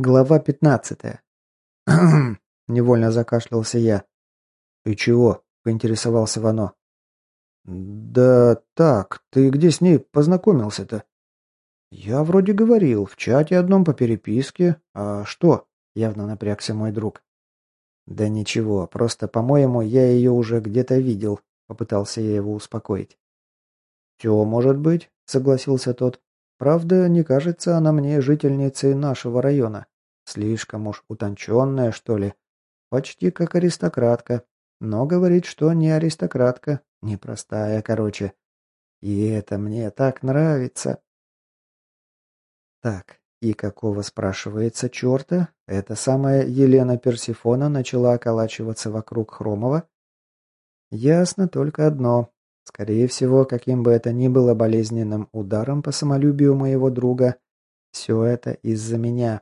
Глава пятнадцатая. невольно закашлялся я. «Ты чего?» – поинтересовался Вано. «Да так, ты где с ней познакомился-то?» «Я вроде говорил, в чате одном по переписке. А что?» – явно напрягся мой друг. «Да ничего, просто, по-моему, я ее уже где-то видел», – попытался я его успокоить. «Все может быть», – согласился тот. Правда, не кажется она мне жительницей нашего района. Слишком уж утонченная, что ли. Почти как аристократка. Но говорит, что не аристократка. Непростая, короче. И это мне так нравится. Так, и какого, спрашивается, черта, эта самая Елена Персифона начала околачиваться вокруг Хромова? Ясно только одно. Скорее всего, каким бы это ни было болезненным ударом по самолюбию моего друга, все это из-за меня.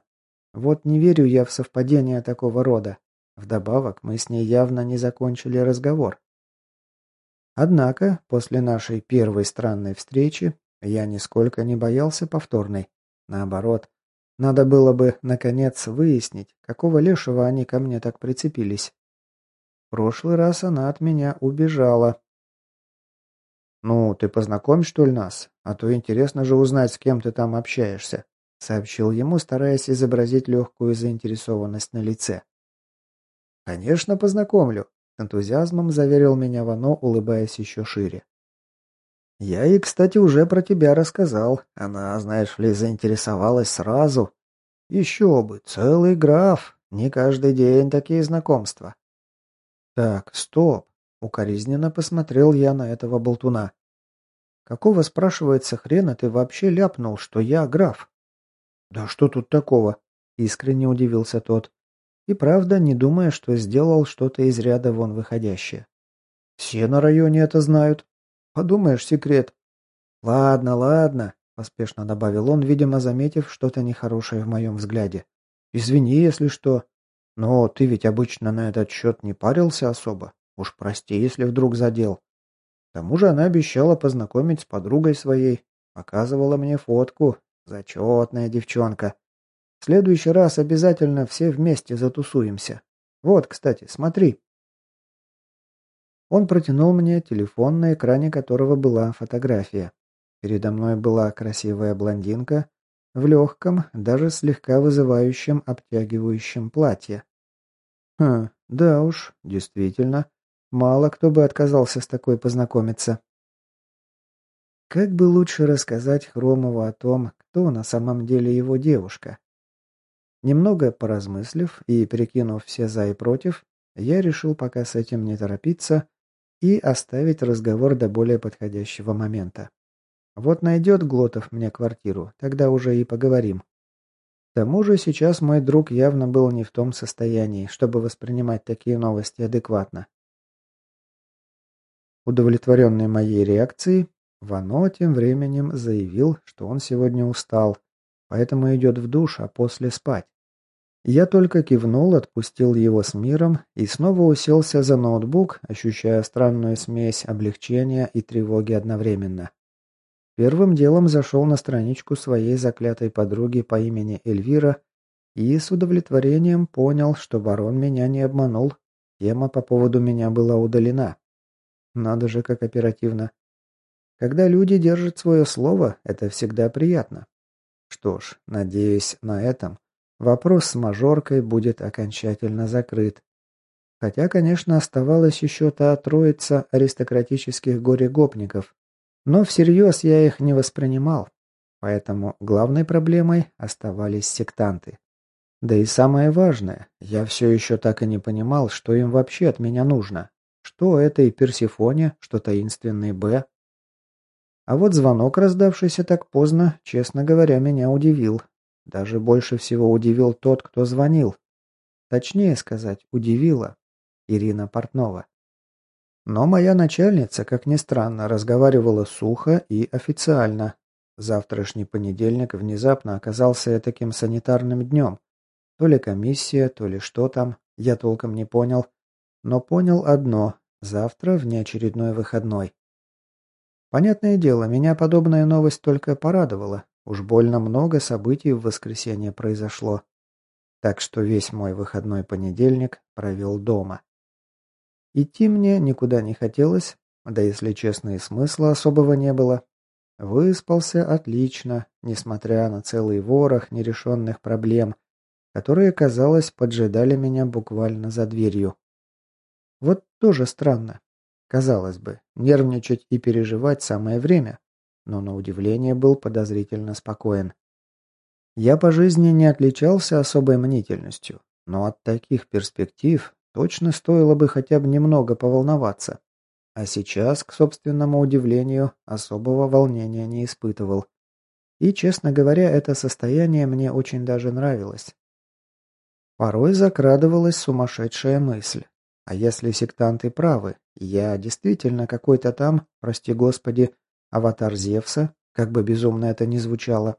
Вот не верю я в совпадения такого рода. Вдобавок, мы с ней явно не закончили разговор. Однако, после нашей первой странной встречи, я нисколько не боялся повторной. Наоборот, надо было бы, наконец, выяснить, какого лешего они ко мне так прицепились. В прошлый раз она от меня убежала, «Ну, ты познакомь, что ли, нас? А то интересно же узнать, с кем ты там общаешься», — сообщил ему, стараясь изобразить легкую заинтересованность на лице. «Конечно, познакомлю», — с энтузиазмом заверил меня Вано, улыбаясь еще шире. «Я ей, кстати, уже про тебя рассказал. Она, знаешь ли, заинтересовалась сразу. Еще бы, целый граф. Не каждый день такие знакомства». «Так, стоп. Укоризненно посмотрел я на этого болтуна. Какого, спрашивается, хрена ты вообще ляпнул, что я граф? Да что тут такого? Искренне удивился тот. И правда, не думая, что сделал что-то из ряда вон выходящее. Все на районе это знают. Подумаешь, секрет. Ладно, ладно, поспешно добавил он, видимо, заметив что-то нехорошее в моем взгляде. Извини, если что. Но ты ведь обычно на этот счет не парился особо. Уж прости, если вдруг задел. К тому же она обещала познакомить с подругой своей. Показывала мне фотку. Зачетная девчонка. В следующий раз обязательно все вместе затусуемся. Вот, кстати, смотри. Он протянул мне телефон, на экране которого была фотография. Передо мной была красивая блондинка в легком, даже слегка вызывающем обтягивающем платье. Хм, да уж, действительно, Мало кто бы отказался с такой познакомиться. Как бы лучше рассказать Хромову о том, кто на самом деле его девушка? Немного поразмыслив и прикинув все за и против, я решил пока с этим не торопиться и оставить разговор до более подходящего момента. Вот найдет Глотов мне квартиру, тогда уже и поговорим. К тому же сейчас мой друг явно был не в том состоянии, чтобы воспринимать такие новости адекватно. Удовлетворенный моей реакцией, Вано тем временем заявил, что он сегодня устал, поэтому идет в душ, а после спать. Я только кивнул, отпустил его с миром и снова уселся за ноутбук, ощущая странную смесь облегчения и тревоги одновременно. Первым делом зашел на страничку своей заклятой подруги по имени Эльвира и с удовлетворением понял, что барон меня не обманул. Тема по поводу меня была удалена. Надо же, как оперативно. Когда люди держат свое слово, это всегда приятно. Что ж, надеюсь, на этом вопрос с мажоркой будет окончательно закрыт. Хотя, конечно, оставалась еще та троица аристократических горе-гопников. Но всерьез я их не воспринимал. Поэтому главной проблемой оставались сектанты. Да и самое важное, я все еще так и не понимал, что им вообще от меня нужно. Что этой Персифоне, что таинственный Б. А вот звонок, раздавшийся так поздно, честно говоря, меня удивил. Даже больше всего удивил тот, кто звонил. Точнее сказать, удивила. Ирина Портнова. Но моя начальница, как ни странно, разговаривала сухо и официально. Завтрашний понедельник внезапно оказался таким санитарным днем. То ли комиссия, то ли что там, я толком не понял. Но понял одно – завтра внеочередной выходной. Понятное дело, меня подобная новость только порадовала. Уж больно много событий в воскресенье произошло. Так что весь мой выходной понедельник провел дома. Идти мне никуда не хотелось, да если честно и смысла особого не было. Выспался отлично, несмотря на целый ворох нерешенных проблем, которые, казалось, поджидали меня буквально за дверью. Вот тоже странно. Казалось бы, нервничать и переживать самое время, но на удивление был подозрительно спокоен. Я по жизни не отличался особой мнительностью, но от таких перспектив точно стоило бы хотя бы немного поволноваться. А сейчас, к собственному удивлению, особого волнения не испытывал. И, честно говоря, это состояние мне очень даже нравилось. Порой закрадывалась сумасшедшая мысль. А если сектанты правы, я действительно какой-то там, прости господи, аватар Зевса, как бы безумно это ни звучало,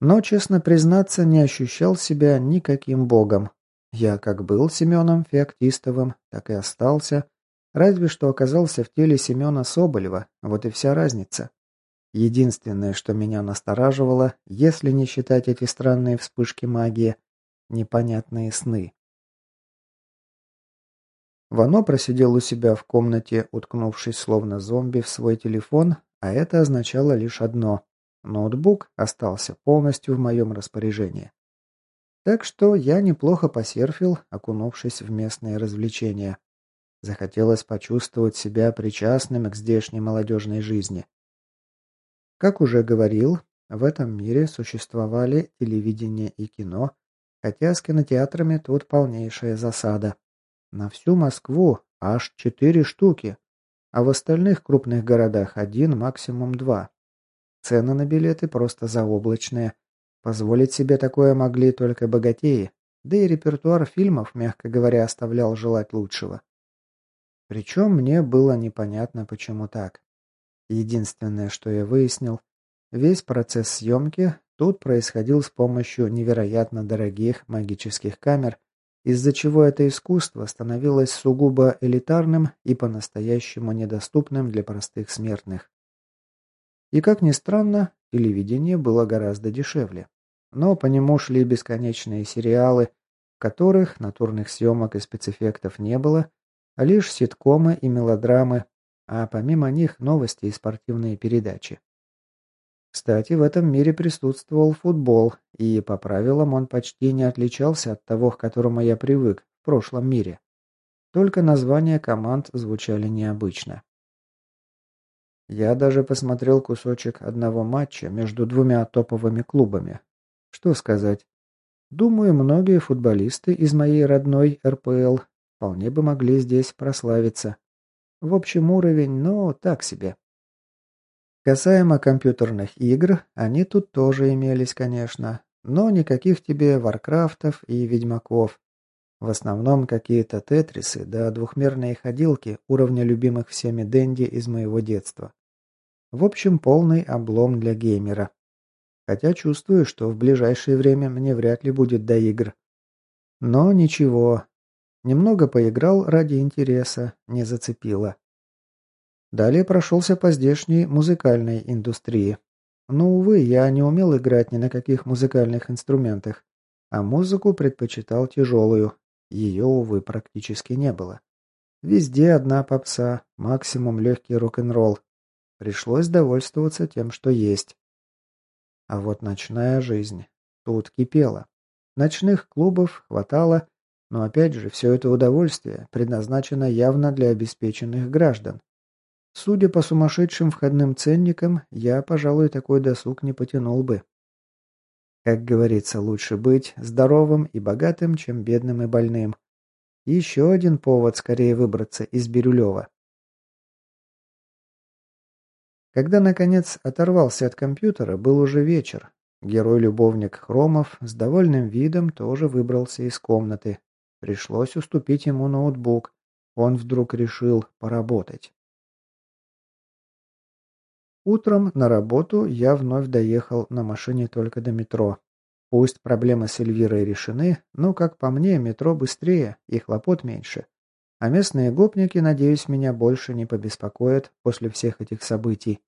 но, честно признаться, не ощущал себя никаким богом. Я как был Семеном Феоктистовым, так и остался, разве что оказался в теле Семена Соболева, вот и вся разница. Единственное, что меня настораживало, если не считать эти странные вспышки магии, непонятные сны. Вано просидел у себя в комнате, уткнувшись словно зомби в свой телефон, а это означало лишь одно Ноутбук остался полностью в моем распоряжении. Так что я неплохо посерфил, окунувшись в местные развлечения. Захотелось почувствовать себя причастным к здешней молодежной жизни. Как уже говорил, в этом мире существовали телевидение и кино, хотя с кинотеатрами тут полнейшая засада. На всю Москву аж четыре штуки, а в остальных крупных городах один, максимум два. Цены на билеты просто заоблачные. Позволить себе такое могли только богатеи, да и репертуар фильмов, мягко говоря, оставлял желать лучшего. Причем мне было непонятно, почему так. Единственное, что я выяснил, весь процесс съемки тут происходил с помощью невероятно дорогих магических камер, из-за чего это искусство становилось сугубо элитарным и по-настоящему недоступным для простых смертных. И, как ни странно, телевидение было гораздо дешевле. Но по нему шли бесконечные сериалы, в которых натурных съемок и спецэффектов не было, а лишь ситкомы и мелодрамы, а помимо них новости и спортивные передачи. Кстати, в этом мире присутствовал футбол, и по правилам он почти не отличался от того, к которому я привык в прошлом мире. Только названия команд звучали необычно. Я даже посмотрел кусочек одного матча между двумя топовыми клубами. Что сказать? Думаю, многие футболисты из моей родной РПЛ вполне бы могли здесь прославиться. В общем, уровень, ну, так себе. Касаемо компьютерных игр, они тут тоже имелись, конечно, но никаких тебе Варкрафтов и Ведьмаков. В основном какие-то тетрисы да двухмерные ходилки уровня любимых всеми Дэнди из моего детства. В общем, полный облом для геймера. Хотя чувствую, что в ближайшее время мне вряд ли будет до игр. Но ничего. Немного поиграл ради интереса, не зацепило. Далее прошелся по здешней музыкальной индустрии. Но, увы, я не умел играть ни на каких музыкальных инструментах, а музыку предпочитал тяжелую. Ее, увы, практически не было. Везде одна попса, максимум легкий рок-н-ролл, Пришлось довольствоваться тем, что есть. А вот ночная жизнь тут кипела. Ночных клубов хватало, но опять же, все это удовольствие предназначено явно для обеспеченных граждан. Судя по сумасшедшим входным ценникам, я, пожалуй, такой досуг не потянул бы. Как говорится, лучше быть здоровым и богатым, чем бедным и больным. Еще один повод скорее выбраться из Бирюлева. Когда, наконец, оторвался от компьютера, был уже вечер. Герой-любовник Хромов с довольным видом тоже выбрался из комнаты. Пришлось уступить ему ноутбук. Он вдруг решил поработать. Утром на работу я вновь доехал на машине только до метро. Пусть проблемы с Эльвирой решены, но, как по мне, метро быстрее и хлопот меньше. А местные гопники, надеюсь, меня больше не побеспокоят после всех этих событий.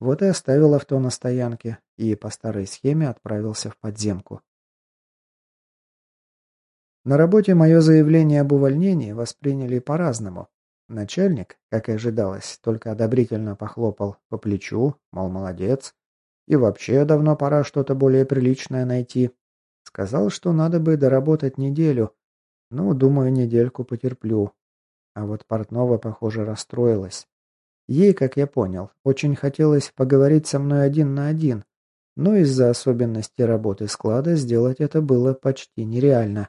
Вот и оставил авто на стоянке и по старой схеме отправился в подземку. На работе мое заявление об увольнении восприняли по-разному. Начальник, как и ожидалось, только одобрительно похлопал по плечу, мол, молодец. И вообще давно пора что-то более приличное найти. Сказал, что надо бы доработать неделю. Ну, думаю, недельку потерплю. А вот Портнова, похоже, расстроилась. Ей, как я понял, очень хотелось поговорить со мной один на один, но из-за особенностей работы склада сделать это было почти нереально.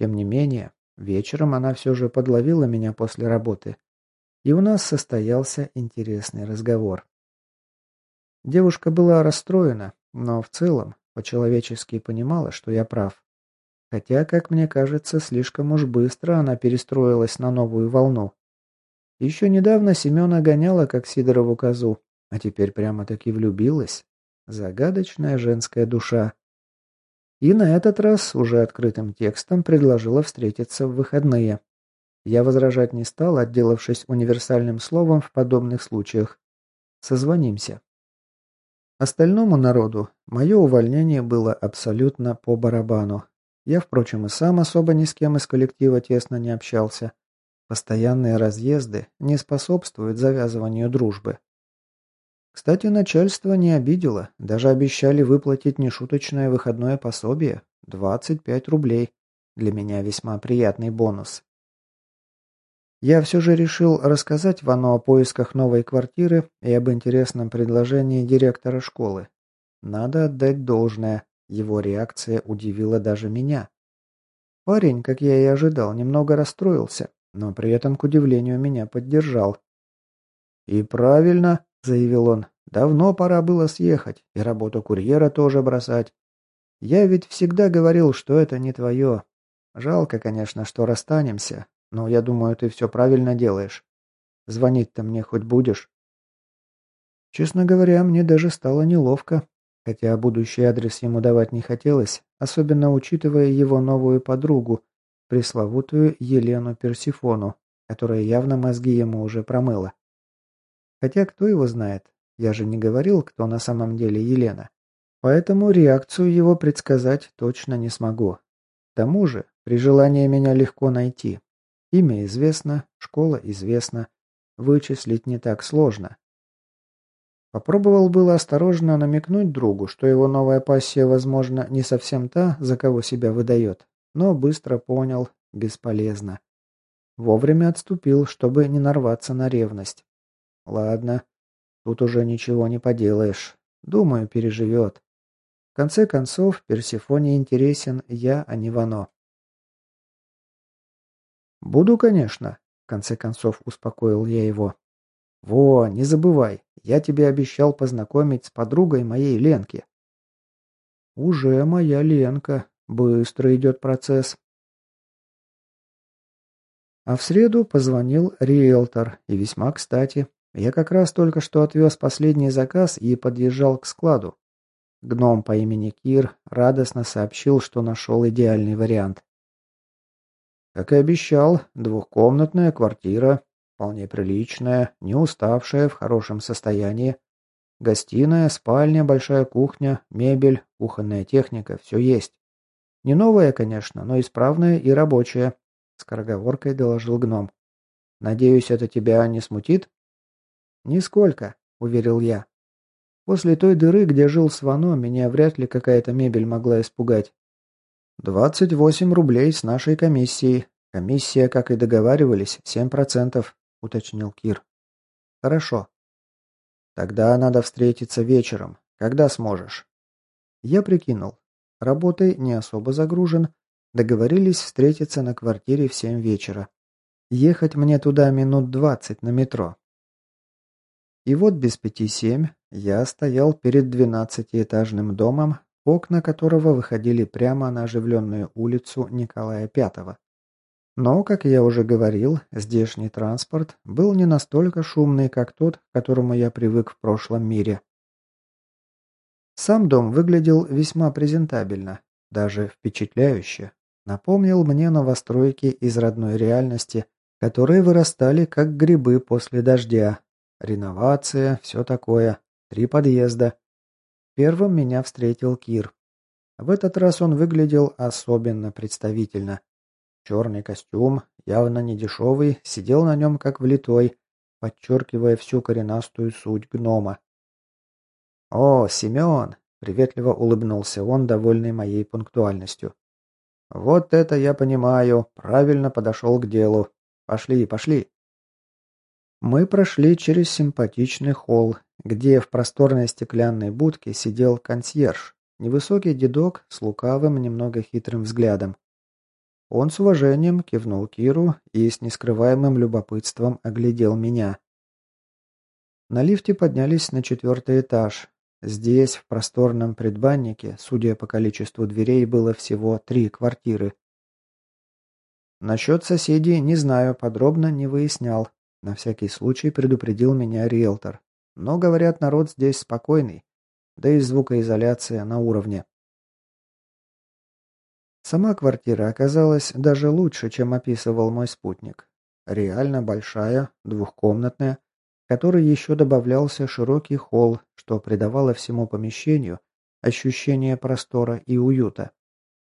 Тем не менее, вечером она все же подловила меня после работы, и у нас состоялся интересный разговор. Девушка была расстроена, но в целом по-человечески понимала, что я прав. Хотя, как мне кажется, слишком уж быстро она перестроилась на новую волну. Еще недавно Семена гоняла, как Сидорову козу, а теперь прямо-таки влюбилась. Загадочная женская душа. И на этот раз уже открытым текстом предложила встретиться в выходные. Я возражать не стал, отделавшись универсальным словом в подобных случаях. Созвонимся. Остальному народу мое увольнение было абсолютно по барабану. Я, впрочем, и сам особо ни с кем из коллектива тесно не общался. Постоянные разъезды не способствуют завязыванию дружбы. Кстати, начальство не обидело, даже обещали выплатить нешуточное выходное пособие – 25 рублей. Для меня весьма приятный бонус. Я все же решил рассказать Вану о поисках новой квартиры и об интересном предложении директора школы. Надо отдать должное, его реакция удивила даже меня. Парень, как я и ожидал, немного расстроился, но при этом, к удивлению, меня поддержал. «И правильно», — заявил он, — «давно пора было съехать, и работу курьера тоже бросать. Я ведь всегда говорил, что это не твое. Жалко, конечно, что расстанемся, но я думаю, ты все правильно делаешь. Звонить-то мне хоть будешь?» Честно говоря, мне даже стало неловко, хотя будущий адрес ему давать не хотелось, особенно учитывая его новую подругу, пресловутую Елену Персифону, которая явно мозги ему уже промыла. Хотя кто его знает, я же не говорил, кто на самом деле Елена. Поэтому реакцию его предсказать точно не смогу. К тому же, при желании меня легко найти. Имя известно, школа известна. Вычислить не так сложно. Попробовал было осторожно намекнуть другу, что его новая пассия, возможно, не совсем та, за кого себя выдает, но быстро понял – бесполезно. Вовремя отступил, чтобы не нарваться на ревность. Ладно, тут уже ничего не поделаешь. Думаю, переживет. В конце концов, Персифоне интересен я, а не Вано. «Буду, конечно», — в конце концов успокоил я его. «Во, не забывай, я тебе обещал познакомить с подругой моей Ленки». «Уже моя Ленка. Быстро идет процесс». А в среду позвонил риэлтор, и весьма кстати. Я как раз только что отвез последний заказ и подъезжал к складу. Гном по имени Кир радостно сообщил, что нашел идеальный вариант. Как и обещал, двухкомнатная квартира, вполне приличная, не уставшая, в хорошем состоянии. Гостиная, спальня, большая кухня, мебель, кухонная техника – все есть. Не новая, конечно, но исправная и рабочая, – скороговоркой доложил гном. «Надеюсь, это тебя не смутит?» «Нисколько», – уверил я. «После той дыры, где жил Свано, меня вряд ли какая-то мебель могла испугать. «Двадцать восемь рублей с нашей комиссией. Комиссия, как и договаривались, семь процентов», — уточнил Кир. «Хорошо. Тогда надо встретиться вечером. Когда сможешь?» Я прикинул. Работой не особо загружен. Договорились встретиться на квартире в семь вечера. Ехать мне туда минут двадцать на метро. И вот без пяти семь я стоял перед двенадцатиэтажным домом, окна которого выходили прямо на оживленную улицу Николая V. Но, как я уже говорил, здешний транспорт был не настолько шумный, как тот, к которому я привык в прошлом мире. Сам дом выглядел весьма презентабельно, даже впечатляюще. Напомнил мне новостройки из родной реальности, которые вырастали как грибы после дождя. Реновация, все такое. Три подъезда. Первым меня встретил Кир. В этот раз он выглядел особенно представительно. Черный костюм, явно не дешевый, сидел на нем как влитой, подчеркивая всю коренастую суть гнома. «О, Семен!» — приветливо улыбнулся он, довольный моей пунктуальностью. «Вот это я понимаю, правильно подошел к делу. Пошли, пошли!» Мы прошли через симпатичный холл, где в просторной стеклянной будке сидел консьерж, невысокий дедок с лукавым, немного хитрым взглядом. Он с уважением кивнул Киру и с нескрываемым любопытством оглядел меня. На лифте поднялись на четвертый этаж. Здесь, в просторном предбаннике, судя по количеству дверей, было всего три квартиры. Насчет соседей не знаю, подробно не выяснял. На всякий случай предупредил меня риэлтор. Но, говорят, народ здесь спокойный. Да и звукоизоляция на уровне. Сама квартира оказалась даже лучше, чем описывал мой спутник. Реально большая, двухкомнатная, которой еще добавлялся широкий холл, что придавало всему помещению ощущение простора и уюта.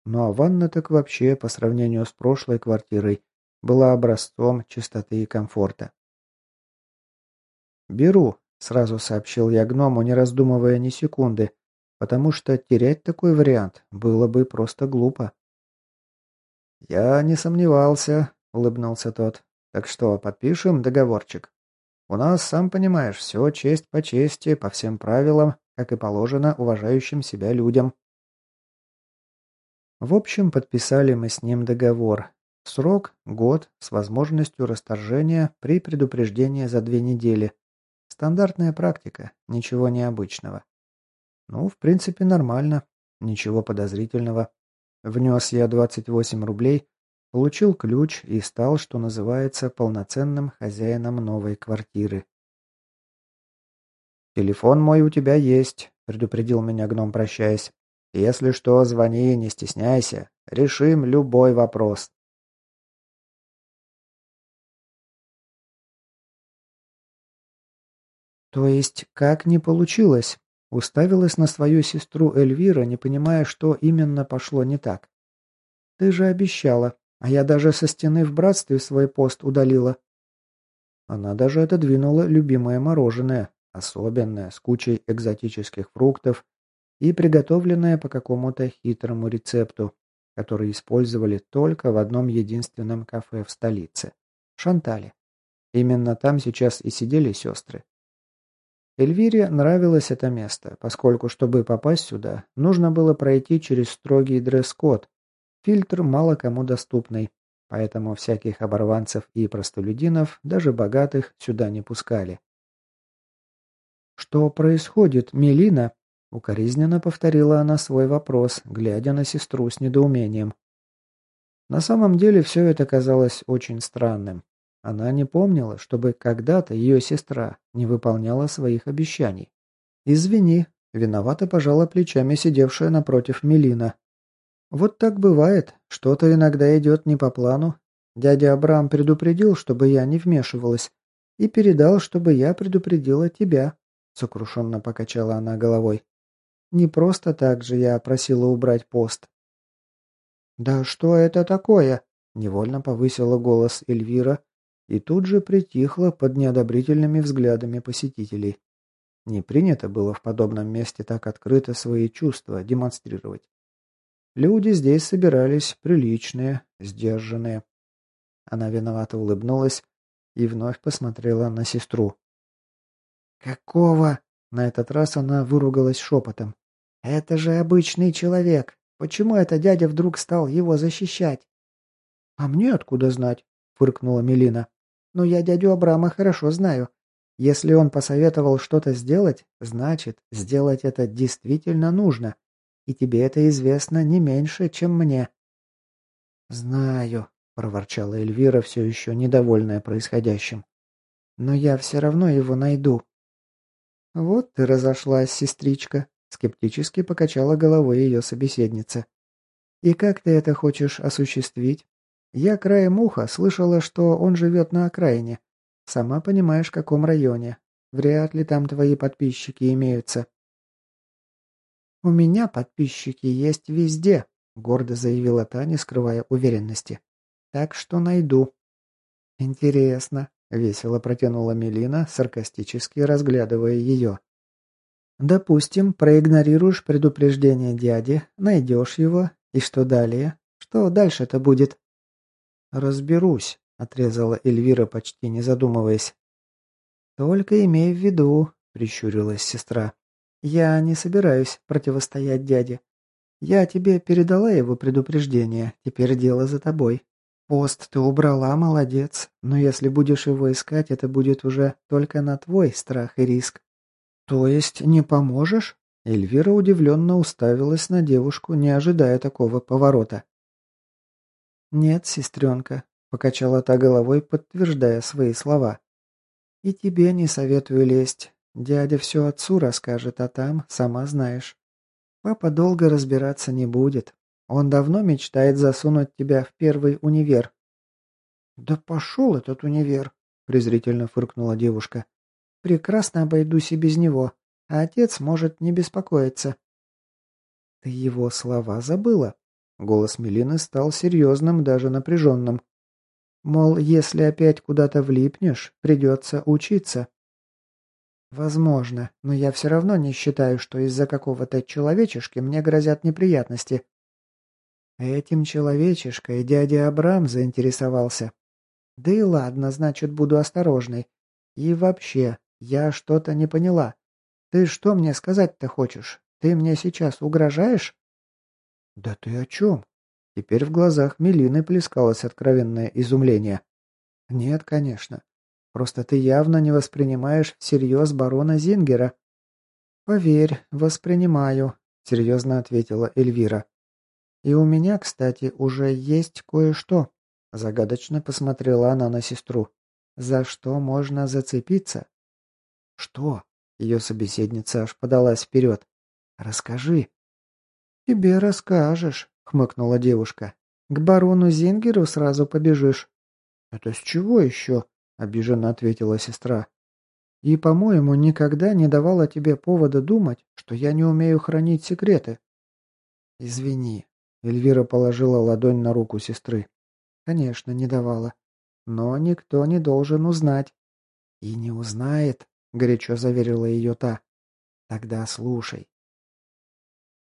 Ну а ванна так вообще, по сравнению с прошлой квартирой, была образцом чистоты и комфорта. «Беру», — сразу сообщил я гному, не раздумывая ни секунды, потому что терять такой вариант было бы просто глупо. «Я не сомневался», — улыбнулся тот. «Так что, подпишем договорчик? У нас, сам понимаешь, все честь по чести, по всем правилам, как и положено уважающим себя людям». В общем, подписали мы с ним договор. Срок – год, с возможностью расторжения при предупреждении за две недели. Стандартная практика, ничего необычного. Ну, в принципе, нормально, ничего подозрительного. Внес я 28 рублей, получил ключ и стал, что называется, полноценным хозяином новой квартиры. «Телефон мой у тебя есть», — предупредил меня гном, прощаясь. «Если что, звони, не стесняйся. Решим любой вопрос». «То есть как не получилось?» Уставилась на свою сестру Эльвира, не понимая, что именно пошло не так. «Ты же обещала, а я даже со стены в братстве свой пост удалила». Она даже отодвинула любимое мороженое, особенное, с кучей экзотических фруктов и приготовленное по какому-то хитрому рецепту, который использовали только в одном единственном кафе в столице – Шантале. Именно там сейчас и сидели сестры. Эльвире нравилось это место, поскольку, чтобы попасть сюда, нужно было пройти через строгий дресс-код. Фильтр мало кому доступный, поэтому всяких оборванцев и простолюдинов, даже богатых, сюда не пускали. «Что происходит, Мелина?» — укоризненно повторила она свой вопрос, глядя на сестру с недоумением. На самом деле все это казалось очень странным. Она не помнила, чтобы когда-то ее сестра не выполняла своих обещаний. «Извини», — виновато пожала плечами сидевшая напротив Мелина. «Вот так бывает. Что-то иногда идет не по плану. Дядя Абрам предупредил, чтобы я не вмешивалась, и передал, чтобы я предупредила тебя», — сокрушенно покачала она головой. «Не просто так же я просила убрать пост». «Да что это такое?» — невольно повысила голос Эльвира, и тут же притихла под неодобрительными взглядами посетителей. Не принято было в подобном месте так открыто свои чувства демонстрировать. Люди здесь собирались приличные, сдержанные. Она виновато улыбнулась и вновь посмотрела на сестру. «Какого?» На этот раз она выругалась шепотом. «Это же обычный человек. Почему это дядя вдруг стал его защищать?» «А мне откуда знать?» — фыркнула Мелина. Но я дядю Абрама хорошо знаю. Если он посоветовал что-то сделать, значит, сделать это действительно нужно. И тебе это известно не меньше, чем мне». «Знаю», — проворчала Эльвира, все еще недовольная происходящим. «Но я все равно его найду». «Вот ты разошлась, сестричка», — скептически покачала головой ее собеседница. «И как ты это хочешь осуществить?» Я краем уха слышала, что он живет на окраине. Сама понимаешь, в каком районе. Вряд ли там твои подписчики имеются. «У меня подписчики есть везде», — гордо заявила та, не скрывая уверенности. «Так что найду». «Интересно», — весело протянула Мелина, саркастически разглядывая ее. «Допустим, проигнорируешь предупреждение дяди, найдешь его, и что далее? Что дальше-то будет?» «Разберусь», — отрезала Эльвира, почти не задумываясь. «Только имей в виду», — прищурилась сестра. Я не собираюсь противостоять дяде. Я тебе передала его предупреждение, теперь дело за тобой. Пост ты убрала, молодец, но если будешь его искать, это будет уже только на твой страх и риск. То есть не поможешь? Эльвира удивленно уставилась на девушку, не ожидая такого поворота. «Нет, сестренка», — покачала та головой, подтверждая свои слова. «И тебе не советую лезть. Дядя все отцу расскажет, а там, сама знаешь. Папа долго разбираться не будет. Он давно мечтает засунуть тебя в первый универ. Да пошел этот универ, презрительно фыркнула девушка. Прекрасно обойдусь и без него, а отец может не беспокоиться. Ты его слова забыла? Голос Мелины стал серьезным, даже напряженным. Мол, если опять куда-то влипнешь, придется учиться. Возможно, но я все равно не считаю, что из-за какого-то человечешки мне грозят неприятности. Этим человечешкой дядя Абрам заинтересовался. Да и ладно, значит, буду осторожной. И вообще, я что-то не поняла. Ты что мне сказать-то хочешь? Ты мне сейчас угрожаешь? Да ты о чем? Теперь в глазах Мелины плескалось откровенное изумление. Нет, конечно. Просто ты явно не воспринимаешь всерьез барона Зингера». «Поверь, воспринимаю», — серьезно ответила Эльвира. «И у меня, кстати, уже есть кое-что», — загадочно посмотрела она на сестру. «За что можно зацепиться?» «Что?» — ее собеседница аж подалась вперед. «Расскажи». «Тебе расскажешь», — хмыкнула девушка. «К барону Зингеру сразу побежишь». «Это с чего еще?» — обиженно ответила сестра. «И, по-моему, никогда не давала тебе повода думать, что я не умею хранить секреты». «Извини», — Эльвира положила ладонь на руку сестры. «Конечно, не давала. Но никто не должен узнать». «И не узнает», — горячо заверила ее та. «Тогда слушай.